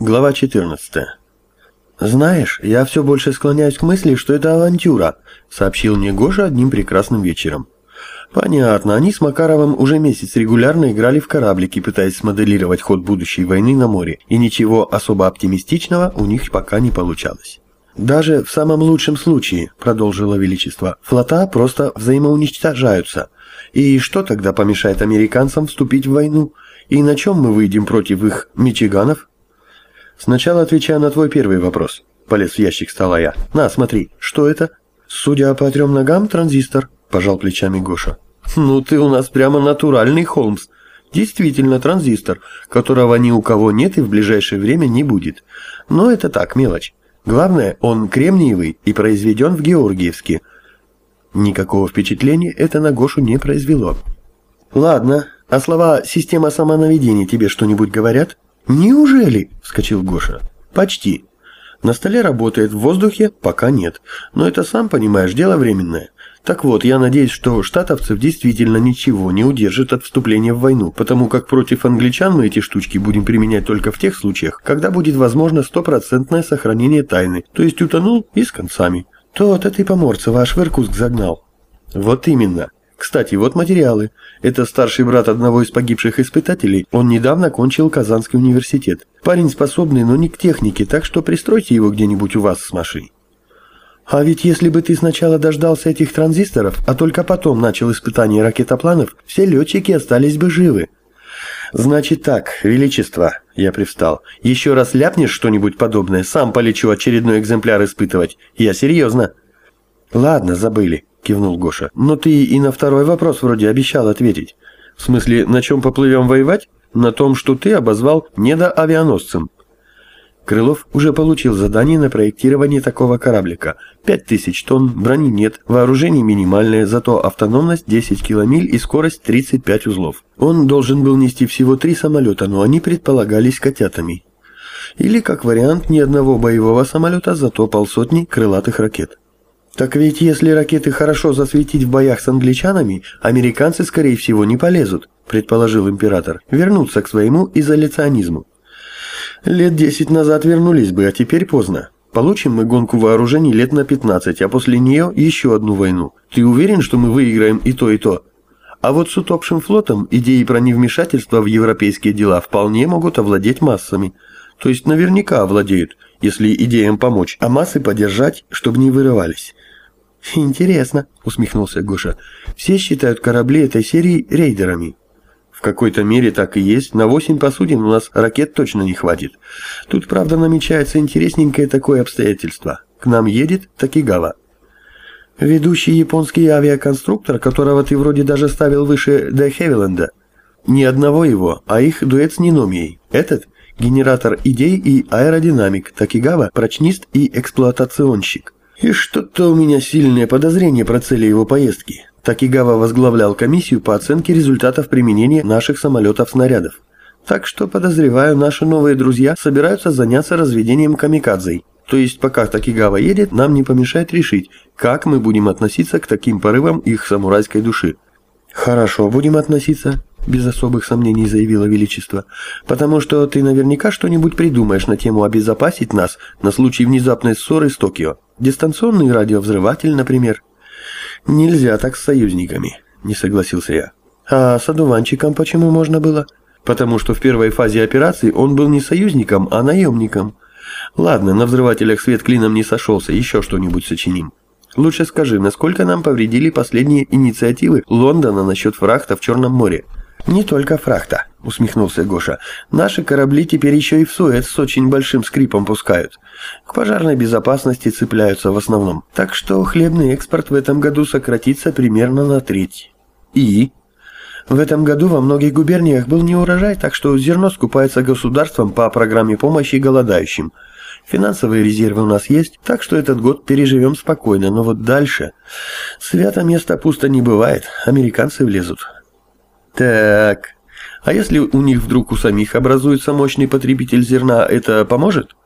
Глава 14. «Знаешь, я все больше склоняюсь к мысли, что это авантюра», — сообщил мне Гоша одним прекрасным вечером. «Понятно, они с Макаровым уже месяц регулярно играли в кораблики, пытаясь смоделировать ход будущей войны на море, и ничего особо оптимистичного у них пока не получалось». «Даже в самом лучшем случае», — продолжило Величество, — «флота просто взаимоуничтожаются. И что тогда помешает американцам вступить в войну? И на чем мы выйдем против их мичиганов?» «Сначала отвечаю на твой первый вопрос», — полез в ящик стола я. «На, смотри, что это?» «Судя по трем ногам, транзистор», — пожал плечами Гоша. «Ну ты у нас прямо натуральный Холмс. Действительно транзистор, которого ни у кого нет и в ближайшее время не будет. Но это так, мелочь. Главное, он кремниевый и произведен в Георгиевске». Никакого впечатления это на Гошу не произвело. «Ладно, а слова «система самонаведения» тебе что-нибудь говорят?» «Неужели?» – вскочил Гоша. «Почти. На столе работает, в воздухе пока нет. Но это, сам понимаешь, дело временное. Так вот, я надеюсь, что штатовцев действительно ничего не удержит от вступления в войну, потому как против англичан мы эти штучки будем применять только в тех случаях, когда будет возможно стопроцентное сохранение тайны, то есть утонул и с концами. То-то ты поморца ваш в Иркутск загнал. Вот именно. Кстати, вот материалы. Это старший брат одного из погибших испытателей. Он недавно кончил Казанский университет. Парень способный, но не к технике, так что пристройте его где-нибудь у вас с машиной. А ведь если бы ты сначала дождался этих транзисторов, а только потом начал испытание ракетопланов, все летчики остались бы живы. Значит так, Величество, я привстал. Еще раз ляпнешь что-нибудь подобное, сам полечу очередной экземпляр испытывать. Я серьезно. Ладно, забыли кивнул Гоша. «Но ты и на второй вопрос вроде обещал ответить. В смысле, на чем поплывем воевать? На том, что ты обозвал недоавианосцем». Крылов уже получил задание на проектирование такого кораблика. 5000 тонн, брони нет, вооружение минимальное, зато автономность 10 киломиль и скорость 35 узлов. Он должен был нести всего три самолета, но они предполагались котятами. Или, как вариант, ни одного боевого самолета, зато полсотни крылатых ракет. Так ведь если ракеты хорошо засветить в боях с англичанами, американцы, скорее всего, не полезут, предположил император, вернуться к своему изоляционизму. Лет десять назад вернулись бы, а теперь поздно. Получим мы гонку вооружений лет на 15, а после нее еще одну войну. Ты уверен, что мы выиграем и то, и то? А вот с утопшим флотом идеи про невмешательство в европейские дела вполне могут овладеть массами. То есть наверняка овладеют, если идеям помочь, а массы поддержать, чтобы не вырывались. «Интересно», — усмехнулся Гоша. «Все считают корабли этой серии рейдерами». «В какой-то мере так и есть. На восемь посудин у нас ракет точно не хватит. Тут, правда, намечается интересненькое такое обстоятельство. К нам едет Такигава». «Ведущий японский авиаконструктор, которого ты вроде даже ставил выше Де Хевиленда. Ни одного его, а их дуэт с Ниномией. Этот – генератор идей и аэродинамик, Такигава – прочнист и эксплуатационщик. И что-то у меня сильное подозрение про цели его поездки. Такигава возглавлял комиссию по оценке результатов применения наших самолетов-снарядов. Так что, подозреваю, наши новые друзья собираются заняться разведением камикадзей. То есть, пока Такигава едет, нам не помешает решить, как мы будем относиться к таким порывам их самурайской души. «Хорошо будем относиться», – без особых сомнений заявила Величество, «потому что ты наверняка что-нибудь придумаешь на тему обезопасить нас на случай внезапной ссоры с Токио». Дистанционный радиовзрыватель, например. Нельзя так с союзниками, не согласился я. А с одуванчиком почему можно было? Потому что в первой фазе операции он был не союзником, а наемником. Ладно, на взрывателях свет клином не сошелся, еще что-нибудь сочиним. Лучше скажи, насколько нам повредили последние инициативы Лондона насчет фрахта в Черном море? «Не только фрахта», — усмехнулся Гоша. «Наши корабли теперь еще и в Суэц с очень большим скрипом пускают. К пожарной безопасности цепляются в основном. Так что хлебный экспорт в этом году сократится примерно на треть». «И?» В этом году во многих губерниях был не урожай, так что зерно скупается государством по программе помощи голодающим. Финансовые резервы у нас есть, так что этот год переживем спокойно, но вот дальше... Свято место пусто не бывает, американцы влезут. Так, а если у них вдруг у самих образуется мощный потребитель зерна, это поможет?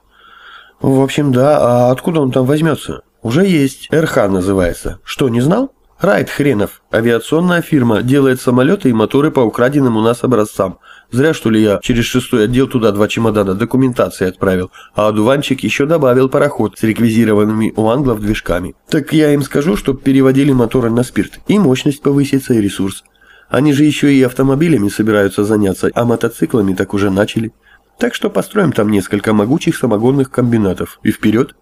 В общем, да, а откуда он там возьмется? Уже есть, РХ называется. Что, не знал? Райт хренов, авиационная фирма, делает самолеты и моторы по украденным у нас образцам. Зря, что ли, я через шестой отдел туда два чемодана документации отправил, а одуванчик еще добавил пароход с реквизированными у англов движками. Так я им скажу, чтоб переводили моторы на спирт, и мощность повысится, и ресурс. Они же еще и автомобилями собираются заняться, а мотоциклами так уже начали. Так что построим там несколько могучих самогонных комбинатов. И вперед!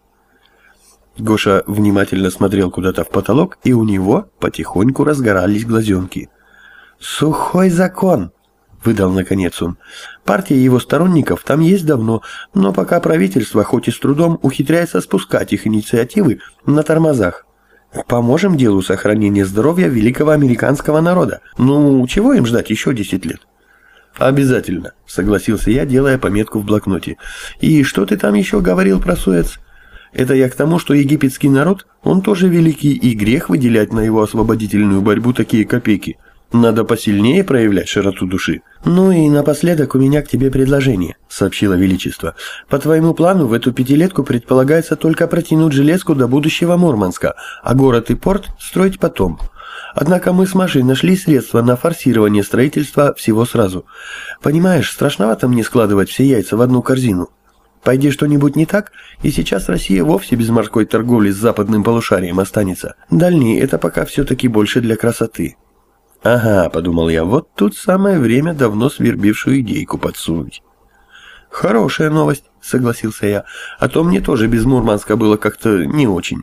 Гоша внимательно смотрел куда-то в потолок, и у него потихоньку разгорались глазенки. «Сухой закон!» — выдал наконец он. «Партия его сторонников там есть давно, но пока правительство, хоть и с трудом, ухитряется спускать их инициативы на тормозах. Поможем делу сохранения здоровья великого американского народа. Ну, чего им ждать еще 10 лет? Обязательно, согласился я, делая пометку в блокноте. И что ты там еще говорил про Суэц? Это я к тому, что египетский народ, он тоже великий, и грех выделять на его освободительную борьбу такие копейки. Надо посильнее проявлять широту души. Ну и напоследок у меня к тебе предложение, сообщила Величество. По твоему плану в эту пятилетку предполагается только протянуть железку до будущего Мурманска, а город и порт строить потом. Однако мы с Машей нашли средства на форсирование строительства всего сразу. Понимаешь, страшновато мне складывать все яйца в одну корзину. Пойди что-нибудь не так, и сейчас Россия вовсе без морской торговли с западным полушарием останется. Дальний это пока все-таки больше для красоты. «Ага», — подумал я, — «вот тут самое время давно свербившую идейку подсунуть». «Хорошая новость», — согласился я, — «а то мне тоже без Мурманска было как-то не очень.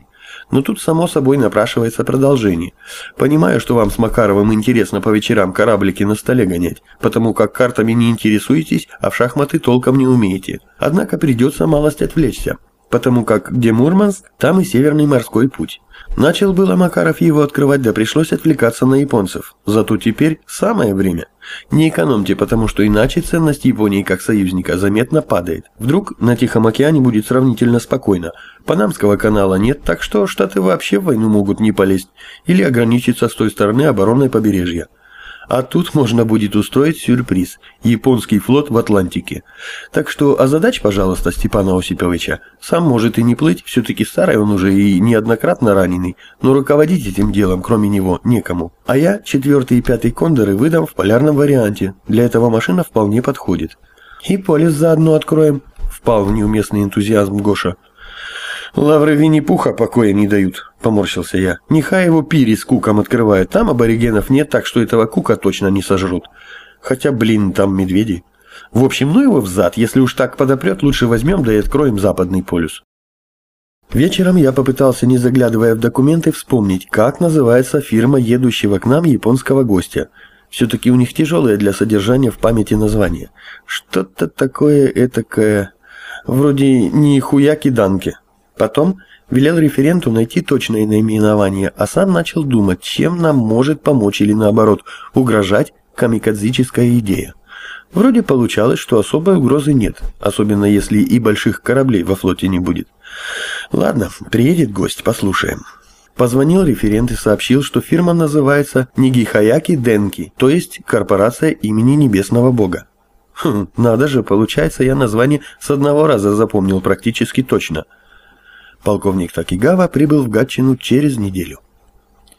Но тут, само собой, напрашивается продолжение. Понимаю, что вам с Макаровым интересно по вечерам кораблики на столе гонять, потому как картами не интересуетесь, а в шахматы толком не умеете. Однако придется малость отвлечься, потому как где Мурманск, там и Северный морской путь». Начал было Макаров его открывать, да пришлось отвлекаться на японцев. Зато теперь самое время. Не экономьте, потому что иначе ценность Японии как союзника заметно падает. Вдруг на Тихом океане будет сравнительно спокойно. Панамского канала нет, так что Штаты вообще в войну могут не полезть или ограничиться с той стороны обороной побережья. А тут можно будет устроить сюрприз – японский флот в Атлантике. Так что озадач, пожалуйста, Степана Осиповича. Сам может и не плыть, все-таки старый он уже и неоднократно раненый, но руководить этим делом, кроме него, некому. А я четвертый и пятый кондоры выдам в полярном варианте. Для этого машина вполне подходит. И полис заодно откроем. Впал в неуместный энтузиазм Гоша. «Лавры Винни-Пуха покоя не дают», — поморщился я. «Нехай его пири с куком открывают. Там аборигенов нет, так что этого кука точно не сожрут. Хотя, блин, там медведи. В общем, ну его взад. Если уж так подопрет, лучше возьмем да и откроем западный полюс». Вечером я попытался, не заглядывая в документы, вспомнить, как называется фирма едущего к нам японского гостя. Все-таки у них тяжелое для содержания в памяти название. Что-то такое этакое... Вроде не хуяки-данки. Потом велел референту найти точное наименование, а сам начал думать, чем нам может помочь или наоборот угрожать камикадзическая идея. Вроде получалось, что особой угрозы нет, особенно если и больших кораблей во флоте не будет. Ладно, приедет гость, послушаем. Позвонил референт и сообщил, что фирма называется Нигихаяки Денки, то есть корпорация имени Небесного Бога. Хм, надо же, получается, я название с одного раза запомнил практически точно – Полковник Такигава прибыл в Гатчину через неделю.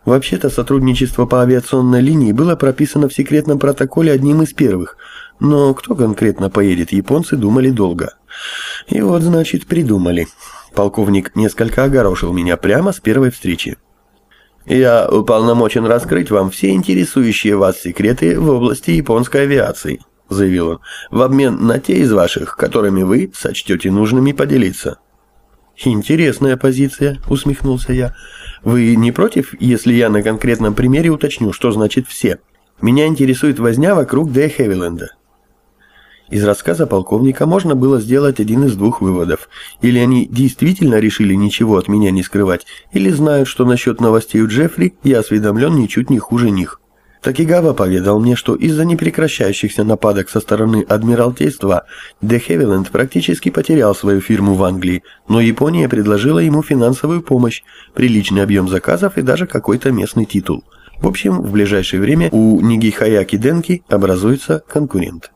Вообще-то сотрудничество по авиационной линии было прописано в секретном протоколе одним из первых, но кто конкретно поедет, японцы думали долго. И вот, значит, придумали. Полковник несколько огорошил меня прямо с первой встречи. «Я уполномочен раскрыть вам все интересующие вас секреты в области японской авиации», заявил он, «в обмен на те из ваших, которыми вы сочтете нужными поделиться». «Интересная позиция», — усмехнулся я. «Вы не против, если я на конкретном примере уточню, что значит «все»? Меня интересует возня вокруг Дэ Хевиленда». Из рассказа полковника можно было сделать один из двух выводов. Или они действительно решили ничего от меня не скрывать, или знают, что насчет новостей у Джеффри я осведомлен ничуть не хуже них. Такигава поведал мне, что из-за непрекращающихся нападок со стороны Адмиралтейства Де Хевиленд практически потерял свою фирму в Англии, но Япония предложила ему финансовую помощь, приличный объем заказов и даже какой-то местный титул. В общем, в ближайшее время у Нигихаяки Денки образуется конкурент.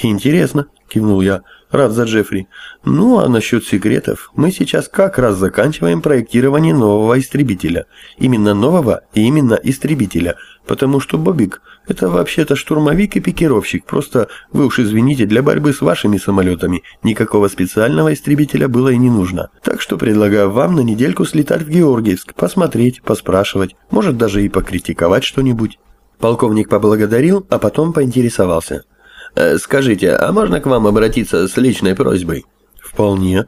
«Интересно», кивнул я. Рад за Джеффри. Ну, а насчет секретов, мы сейчас как раз заканчиваем проектирование нового истребителя. Именно нового и именно истребителя. Потому что Бобик – это вообще-то штурмовик и пикировщик. Просто, вы уж извините, для борьбы с вашими самолетами никакого специального истребителя было и не нужно. Так что предлагаю вам на недельку слетать в Георгиевск, посмотреть, поспрашивать, может даже и покритиковать что-нибудь. Полковник поблагодарил, а потом поинтересовался. Э, «Скажите, а можно к вам обратиться с личной просьбой?» «Вполне».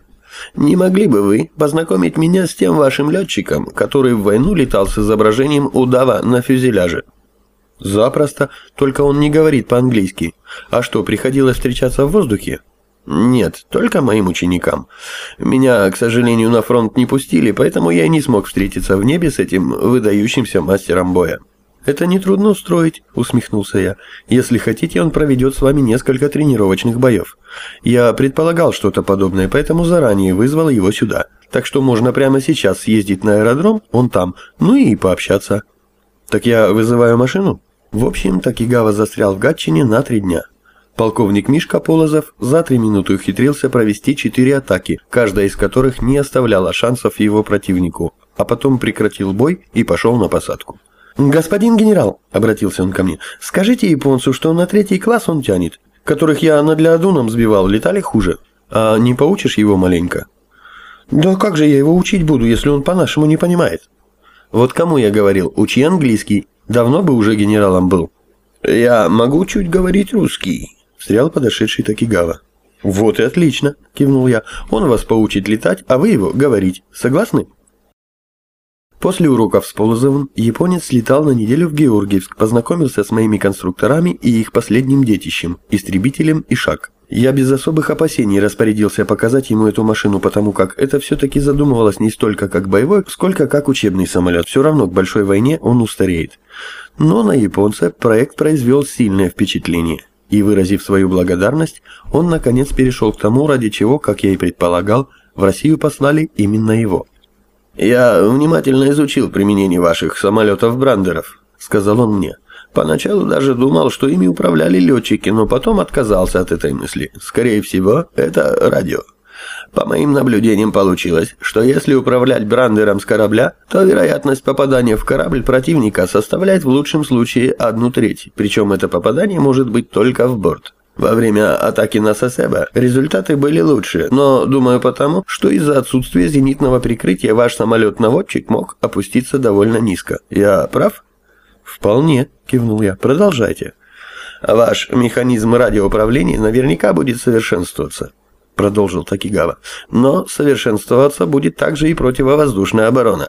«Не могли бы вы познакомить меня с тем вашим летчиком, который в войну летал с изображением удава на фюзеляже?» «Запросто, только он не говорит по-английски. А что, приходилось встречаться в воздухе?» «Нет, только моим ученикам. Меня, к сожалению, на фронт не пустили, поэтому я не смог встретиться в небе с этим выдающимся мастером боя». «Это нетрудно устроить», — усмехнулся я. «Если хотите, он проведет с вами несколько тренировочных боев. Я предполагал что-то подобное, поэтому заранее вызвал его сюда. Так что можно прямо сейчас съездить на аэродром, он там, ну и пообщаться». «Так я вызываю машину?» В общем, Такигава застрял в Гатчине на три дня. Полковник Мишка Полозов за три минуты ухитрился провести четыре атаки, каждая из которых не оставляла шансов его противнику, а потом прекратил бой и пошел на посадку. «Господин генерал», — обратился он ко мне, — «скажите японцу, что на третий класс он тянет. Которых я над Леодуном сбивал, летали хуже. А не поучишь его маленько?» «Да как же я его учить буду, если он по-нашему не понимает?» «Вот кому я говорил, учи английский. Давно бы уже генералом был». «Я могу чуть говорить русский», — встрял подошедший Такигава. «Вот и отлично», — кивнул я. «Он вас поучит летать, а вы его говорить. Согласны?» После уроков с Полозовым японец слетал на неделю в Георгиевск, познакомился с моими конструкторами и их последним детищем, истребителем Ишак. Я без особых опасений распорядился показать ему эту машину, потому как это все-таки задумывалось не столько как боевой, сколько как учебный самолет. Все равно к большой войне он устареет. Но на японца проект произвел сильное впечатление. И выразив свою благодарность, он наконец перешел к тому, ради чего, как я и предполагал, в Россию послали именно его. «Я внимательно изучил применение ваших самолетов-брандеров», — сказал он мне. «Поначалу даже думал, что ими управляли летчики, но потом отказался от этой мысли. Скорее всего, это радио. По моим наблюдениям получилось, что если управлять брандером с корабля, то вероятность попадания в корабль противника составляет в лучшем случае одну треть, причем это попадание может быть только в борт. Во время атаки на Сосеба результаты были лучше, но думаю потому, что из-за отсутствия зенитного прикрытия ваш самолет-наводчик мог опуститься довольно низко. Я прав? Вполне, кивнул я. Продолжайте. Ваш механизм радиоуправления наверняка будет совершенствоваться, продолжил Такигава. Но совершенствоваться будет также и противовоздушная оборона.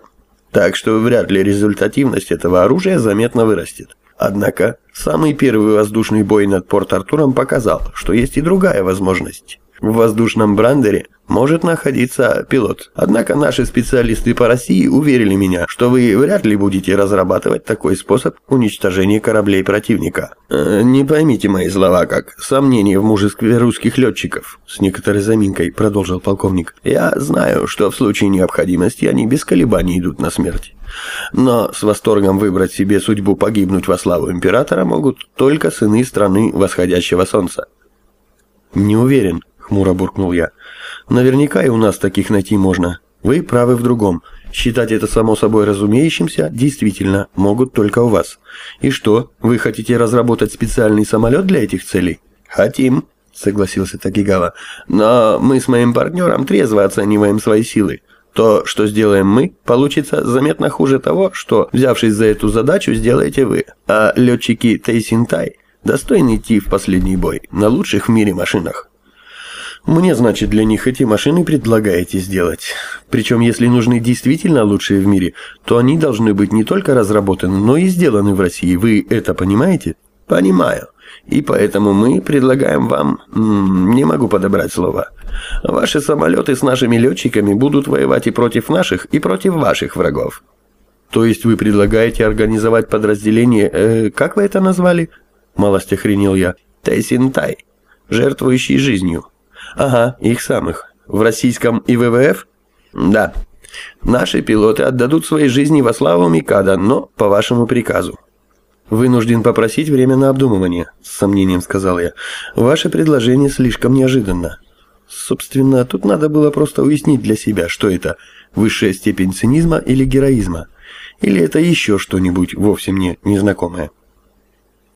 Так что вряд ли результативность этого оружия заметно вырастет. Однако, самый первый воздушный бой над Порт-Артуром показал, что есть и другая возможность. В воздушном брандере может находиться пилот. Однако наши специалисты по России уверили меня, что вы вряд ли будете разрабатывать такой способ уничтожения кораблей противника. Э, не поймите мои слова как сомнение в мужестве русских летчиков, с некоторой заминкой продолжил полковник. Я знаю, что в случае необходимости они без колебаний идут на смерть. Но с восторгом выбрать себе судьбу погибнуть во славу императора могут только сыны страны восходящего солнца. «Не уверен», — хмуро буркнул я. «Наверняка и у нас таких найти можно. Вы правы в другом. Считать это само собой разумеющимся действительно могут только у вас. И что, вы хотите разработать специальный самолет для этих целей?» «Хотим», — согласился Такигава. «Но мы с моим партнером трезво оцениваем свои силы. То, что сделаем мы, получится заметно хуже того, что, взявшись за эту задачу, сделаете вы. А летчики Тейсинтай достойны идти в последний бой на лучших в мире машинах. Мне, значит, для них эти машины предлагаете сделать. Причем, если нужны действительно лучшие в мире, то они должны быть не только разработаны, но и сделаны в России. Вы это понимаете? Понимаю. И поэтому мы предлагаем вам... Не могу подобрать слово. Ваши самолеты с нашими летчиками будут воевать и против наших, и против ваших врагов. То есть вы предлагаете организовать подразделение... Э, как вы это назвали? Малость охренел я. Тайсинтай. Жертвующий жизнью. Ага, их самых. В российском ИВВФ? Да. Наши пилоты отдадут свои жизни во славу Микада, но по вашему приказу. «Вынужден попросить время на обдумывание», — с сомнением сказал я. «Ваше предложение слишком неожиданно». Собственно, тут надо было просто уяснить для себя, что это – высшая степень цинизма или героизма. Или это еще что-нибудь вовсе мне незнакомое.